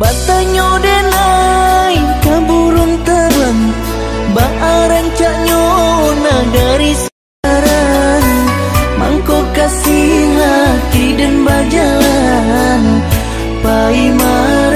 Batanyo denai kaburung terang. Baarang cak nyona dari sekarang Mangko kasih hati dan bajalan paiman